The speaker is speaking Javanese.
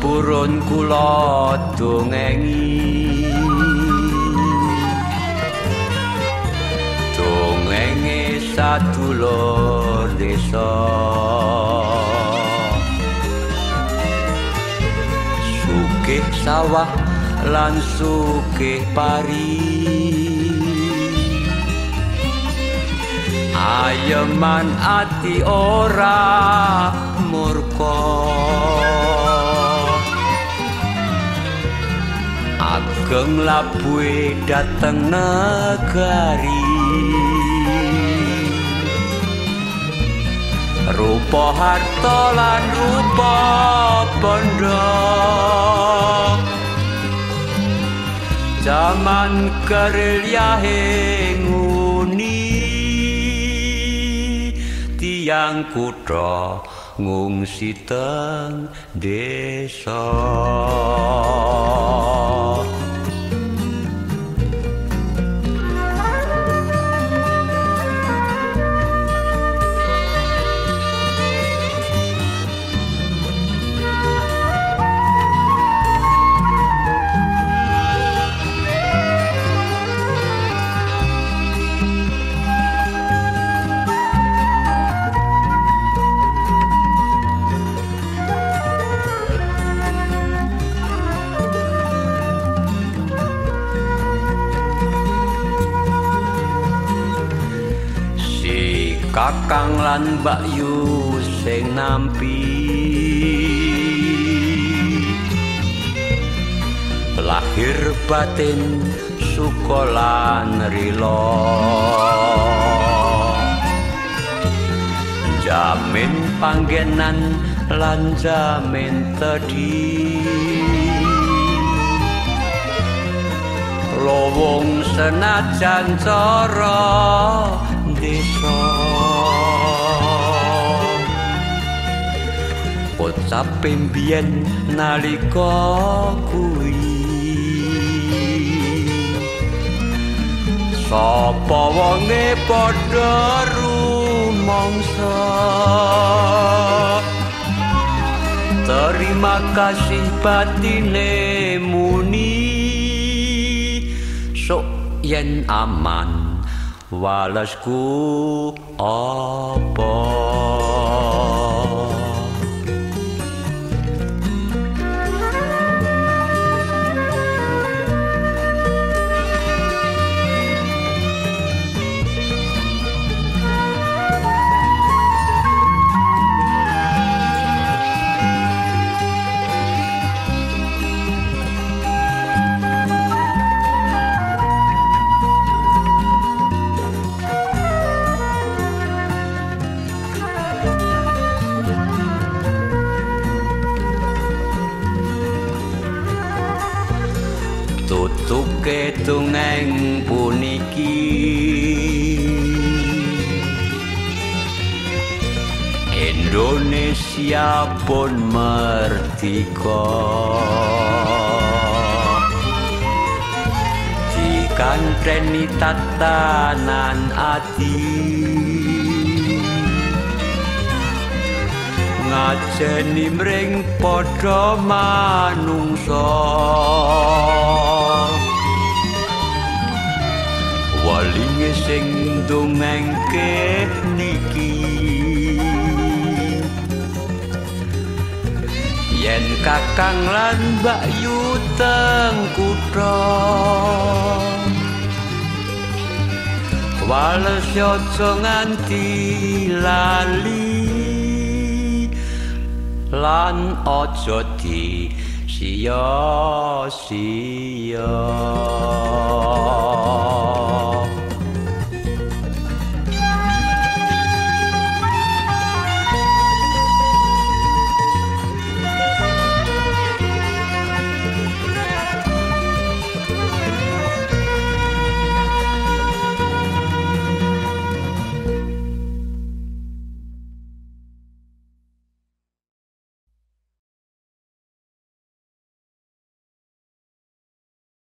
purun kula dongengi. Dongenge sadulur desa. Sugih sawah lan sugih pari. Ayeman ati ora ageng labuhe dateng negari. Rupa harta lan rupa bondo zaman kerilyahe nguni. Tiang kutha ngungsi teng desa kakang lan Mbak Yu sing nampi. Lahir batin suka lan rila. Jamin panggenan lan jamin tedi lowong senajan cara desa. Ocap pembien nalika kuwi. Sapa wonge padha rumangsa? Terima kasih batine muni yen aman. Walasku apa tutuke tungeng puniki. Indonesia pun merdeka. Dikanteni tatanan ati. Ngajeni mring padha manungsa walinge sing dongengke niki. Yen kakang lan mbak yu teng kutha. Wales yo nganti lali. Lan aja di sia-sia